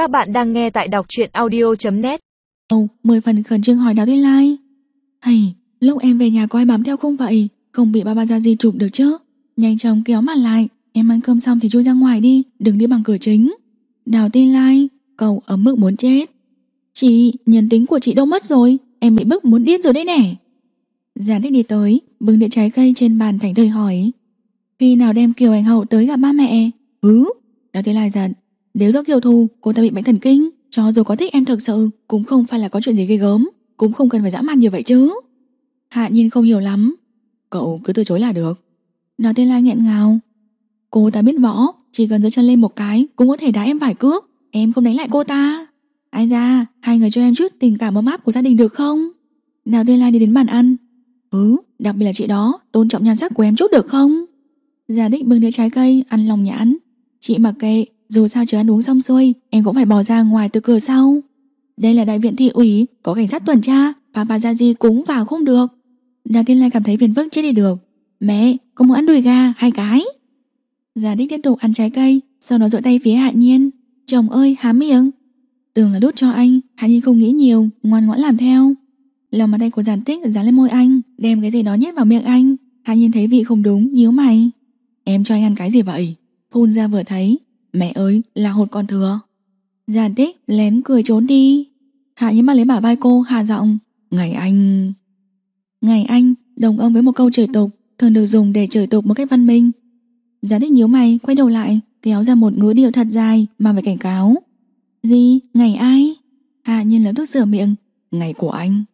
Các bạn đang nghe tại đọc truyện audio.net Ồ, mười phần khẩn trương hỏi Đào Tuyết Lai Hầy, lúc em về nhà có ai bám theo không vậy? Không bị ba ba ra gì chụp được chứ? Nhanh chóng kéo mặt lại. Em ăn cơm xong thì chui ra ngoài đi Đừng đi bằng cửa chính. Đào tin Lai, cậu ở mức muốn chết. Chị, nhân tính của chị đâu mất rồi? Em bị bức muốn điên rồi đấy nè. Giản thích đi tới Bưng đĩa trái cây trên bàn thành thời hỏi. Khi nào đem Kiều Anh Hậu tới gặp ba mẹ? Hứ? Đào Tuyết Lai giận. Nếu do Kiều thù cô ta bị bệnh thần kinh, Cho dù có thích em thực sự, Cũng không phải là có chuyện gì ghê gớm, Cũng không cần phải dã man như vậy chứ. Hạ nhiên không hiểu lắm. Cậu cứ từ chối là được. Đào tên Lai nghẹn ngào. Cô ta biết võ, Chỉ cần giơ chân lên một cái, Cũng có thể đá em vải cước. Em không đánh lại cô ta. Ai ra Hai người cho em chút tình cảm ấm áp của gia đình được không? Nào tên Lai đi đến bàn ăn. Ừ đặc biệt là chị đó, Tôn trọng nhan sắc của em chút được không? Gia đích bưng đĩa trái cây, ăn lòng nhãn Chị mặc kệ dù sao chưa ăn uống xong xuôi, Em cũng phải bỏ ra ngoài từ cửa sau. Đây là đại viện thị ủy, Có cảnh sát tuần tra và bà ra gì cũng vào không được. Đào Tiên Lai cảm thấy phiền phức chết đi được. Mẹ, có muốn ăn đùi gà hai cái? Già đích tiếp tục ăn trái cây, Sau đó dội tay phía Hạ Nhiên. Chồng ơi, há miệng. Tưởng là đút cho anh, Hạ Nhiên không nghĩ nhiều, Ngoan ngoãn làm theo. Lòng bàn tay của giản tích dán lên môi anh, Đem cái gì đó nhét vào miệng anh. Hạ Nhiên thấy vị không đúng, nhíu mày. Em cho anh ăn cái gì vậy? Phun ra vừa thấy Mẹ ơi, là hột còn thừa. Giản tích lén cười trốn đi. Hạ Nhiên mắt lấy bả vai cô, hạ giọng, Ngày anh Ngày anh, đồng âm với một câu chửi tục, Thường được dùng để chửi tục một cách văn minh. Giản tích nhíu mày, quay đầu lại, Kéo ra một ngữ điệu thật dài Mà phải cảnh cáo. Gì? Ngày ai? Hạ Nhiên lập tức sửa miệng, Ngày của anh.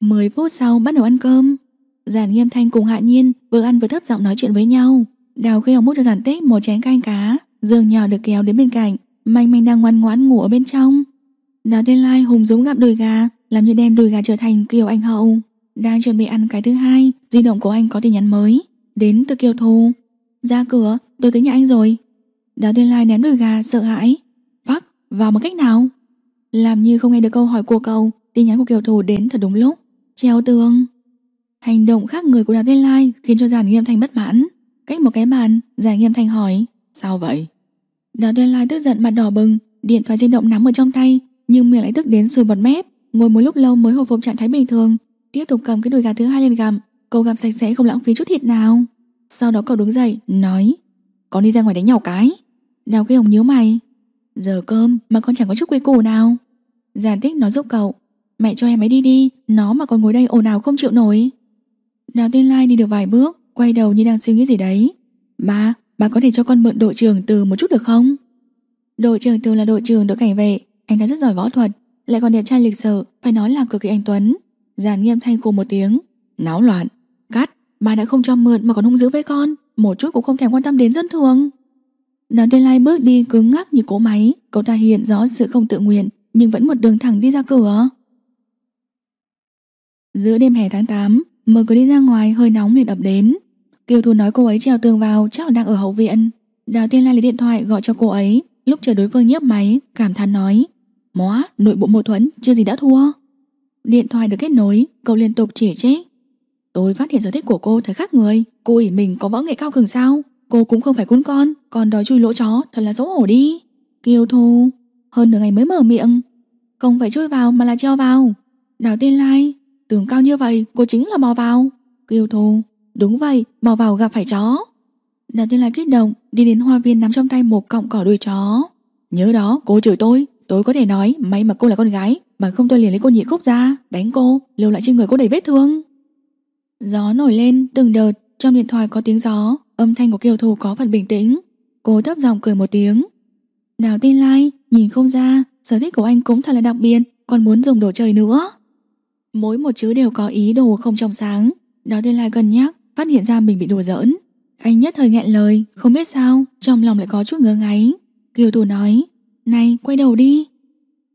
10 phút sau bắt đầu ăn cơm. Giản nghiêm thanh cùng Hạ Nhiên vừa ăn vừa thấp giọng nói chuyện với nhau. Đào khi học múc cho giản tích một chén canh cá giường nhỏ được kéo đến bên cạnh, Manh manh đang ngoan ngoãn ngủ ở bên trong. Đào tiên lai hùng dũng gặm đùi gà, Làm như đem đùi gà trở thành Kiều Anh Hậu. Đang chuẩn bị ăn cái thứ hai, Di động của anh có tin nhắn mới. Đến từ Kiều thù Ra cửa, tôi tới nhà anh rồi. Đào tiên lai ném đùi gà, sợ hãi. Vắc vào một cách nào? Làm như không nghe được câu hỏi của cậu, Tin nhắn của Kiều thù đến thật đúng lúc. Treo tường. Hành động khác người của Đào Tiên Lai khiến cho Giản Nghiêm Thành bất mãn. Cách một cái bàn, Giản Nghiêm Thành hỏi, sao vậy? Đào Tiên Lai tức giận mặt đỏ bừng, điện thoại di động nắm ở trong tay, nhưng miệng lại tức đến sùi bọt mép, ngồi một lúc lâu mới hồi phục trạng thái bình thường, tiếp tục cầm cái đùi gà thứ hai lên gặm, cậu gặm sạch sẽ không lãng phí chút thịt nào. Sau đó cậu đứng dậy, nói, con đi ra ngoài đánh nhau cái. Đào cái hồng nhíu mày, giờ cơm mà con chẳng có chút quy củ nào. Giản Tích nói giúp cậu, mẹ cho em ấy đi đi, nó mà còn ngồi đây ồn ào không chịu nổi. Đào Tiên Lai đi được vài bước Quay đầu như đang suy nghĩ gì đấy. Ba, ba có thể cho con mượn đội trưởng từ một chút được không? Đội trưởng từ là đội trưởng đội cảnh vệ Anh ta rất giỏi võ thuật Lại còn đẹp trai lịch sự Phải nói là cực kỳ anh Tuấn. Giàn nghiêm thanh cùng một tiếng Náo loạn Cắt Bà đã không cho mượn mà còn hung dữ với con Một chút cũng không thèm quan tâm đến dân thường. Đào tên Lai bước đi cứng ngắc như cỗ máy Cậu ta hiện rõ sự không tự nguyện Nhưng vẫn một đường thẳng đi ra cửa. Giữa đêm hè tháng 8 Mở cửa đi ra ngoài, hơi nóng liền ập đến. Kiều Thu nói cô ấy trèo tường vào, Chắc là đang ở hậu viện. Đào Tiên Lai lấy điện thoại gọi cho cô ấy. Lúc chờ đối phương nhấp máy, Cảm thán nói Móa nội bộ mâu thuẫn, chưa gì đã thua. Điện thoại được kết nối, Cậu liên tục chỉ trích. Tôi phát hiện sở thích của cô thật khác người, Cô ỉ mình có võ nghệ cao cường sao? Cô cũng không phải cún con Còn đòi chui lỗ chó, thật là xấu hổ đi. Kiều Thu Hơn nửa ngày mới mở miệng. Không phải chui vào mà là treo vào. Đào Tiên Lai Tường cao như vậy, cô chính là mò vào. Kiều thù Đúng vậy, mò vào gặp phải chó. Đào tiên lai kích động, Đi đến hoa viên nắm trong tay một cọng cỏ đuôi chó. Nhớ đó, cô chửi tôi Tôi có thể nói, may mà cô là con gái Bằng không tôi liền lấy cô nhị khúc ra, Đánh cô, lưu lại trên người cô đầy vết thương. Gió nổi lên từng đợt, Trong điện thoại có tiếng gió, Âm thanh của Kiều thù có phần bình tĩnh. Cô thấp giọng cười một tiếng. Đào tin lai, nhìn không ra, Sở thích của anh cũng thật là đặc biệt, Còn muốn dùng đồ chơi nữa. Mỗi một chữ đều có ý đồ không trong sáng. Đó tên là cân nhắc, Phát hiện ra mình bị đùa giỡn. Anh nhất thời nghẹn lời, Không biết sao, Trong lòng lại có chút ngớ ngáy. Kiều Thủ nói, Này, quay đầu đi.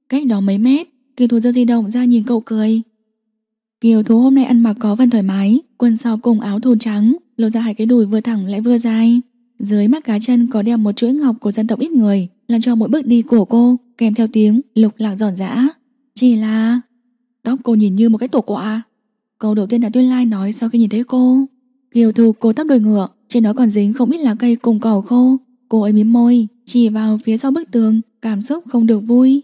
Cách đó mấy mét, Kiều Thủ giơ di động ra nhìn cậu cười. Kiều Thủ hôm nay ăn mặc có phần thoải mái, Quần sau cùng áo thun trắng, Lộ ra hai cái đùi vừa thẳng lại vừa dài. Dưới mắt cá chân có đeo một chuỗi ngọc của dân tộc ít người, Làm cho mỗi bước đi của cô Kèm theo tiếng lục lạc giòn giã. Chỉ là Tóc cô nhìn như một cái tổ quả Câu đầu tiên là Tuyên Lai nói sau khi nhìn thấy cô Kiều Thu cô tóc đuôi ngựa Trên đó còn dính không ít lá cây cùng cỏ khô Cô ấy mím môi Chỉ vào phía sau bức tường cảm xúc không được vui.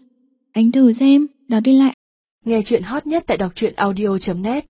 Anh thử xem, đó Tuyên lại. Nghe chuyện hot nhất tại đọc truyện audio.net